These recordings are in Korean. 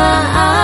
doa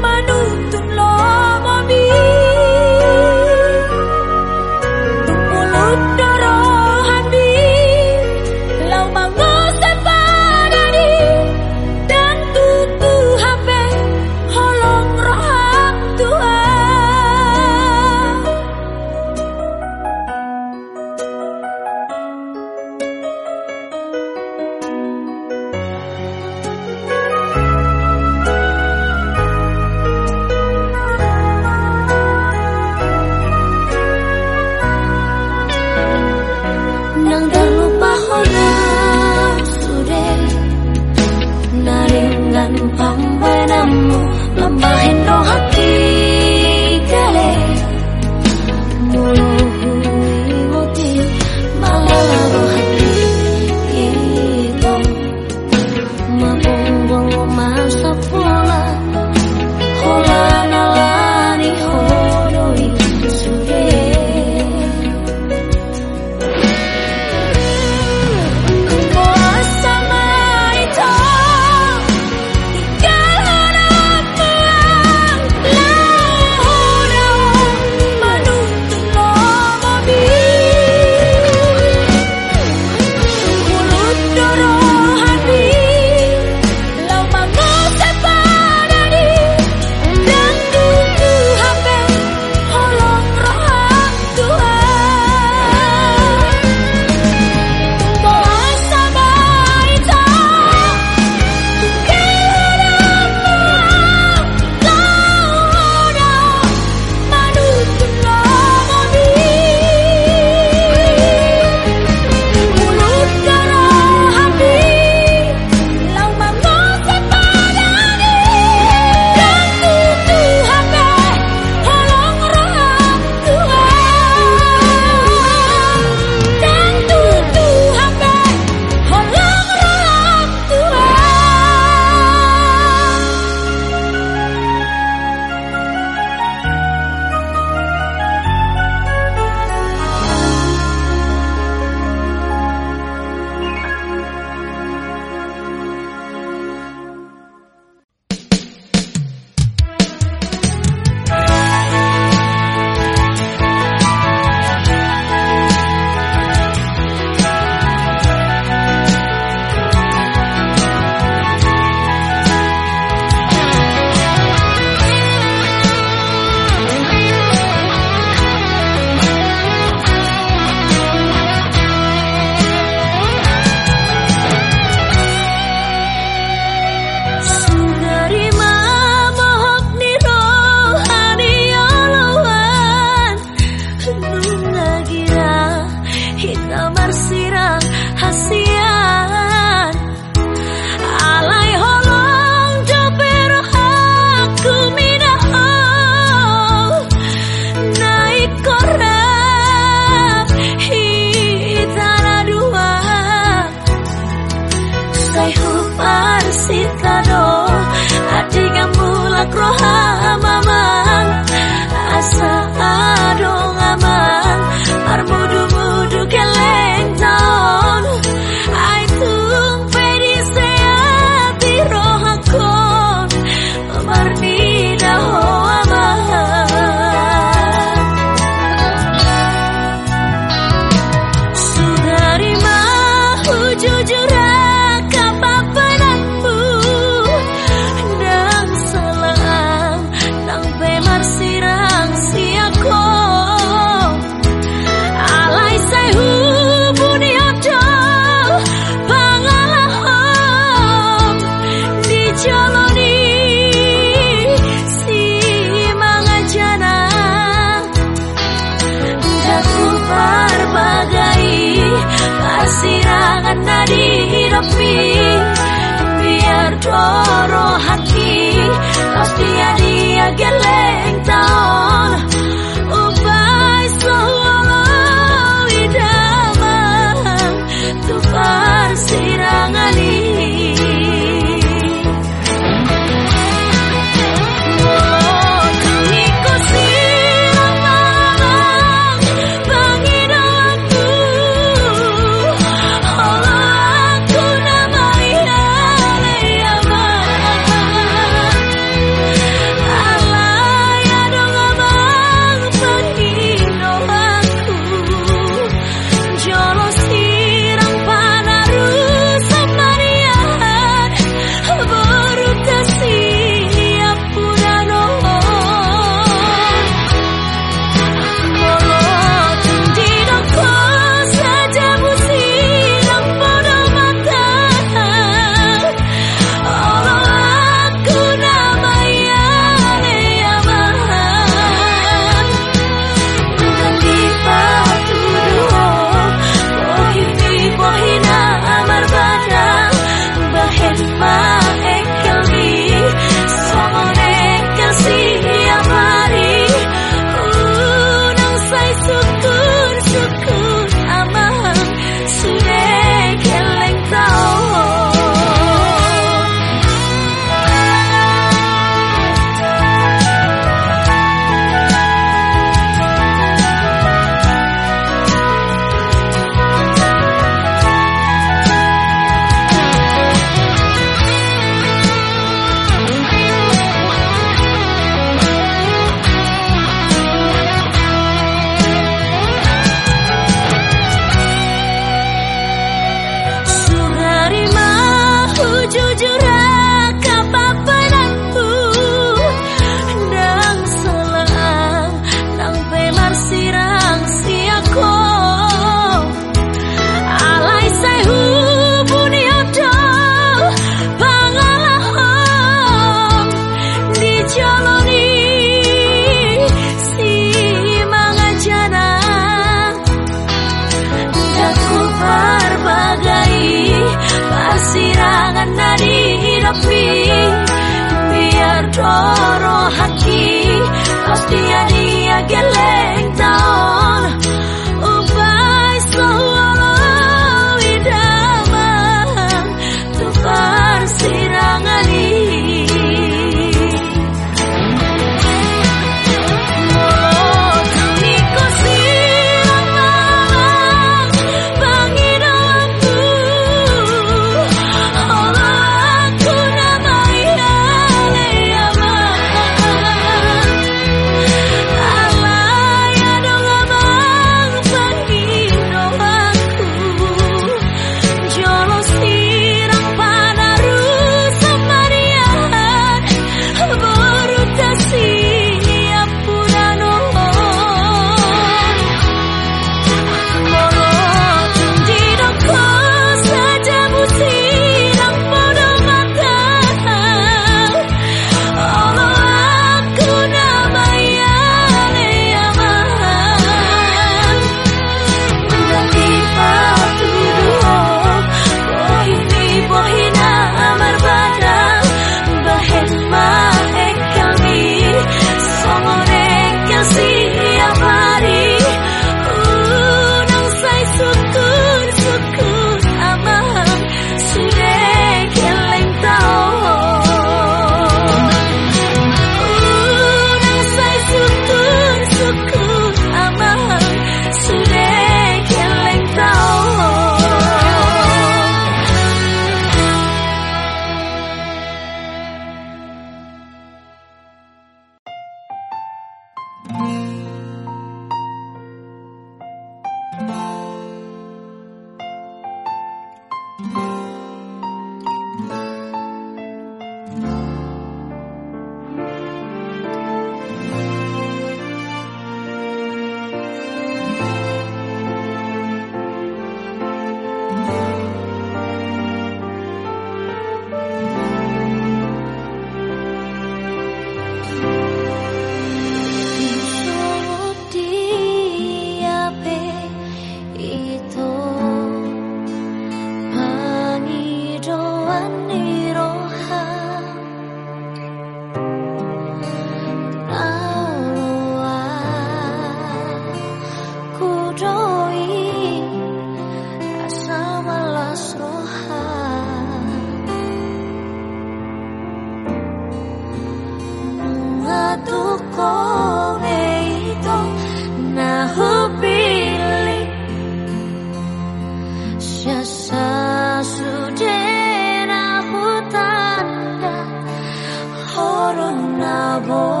don't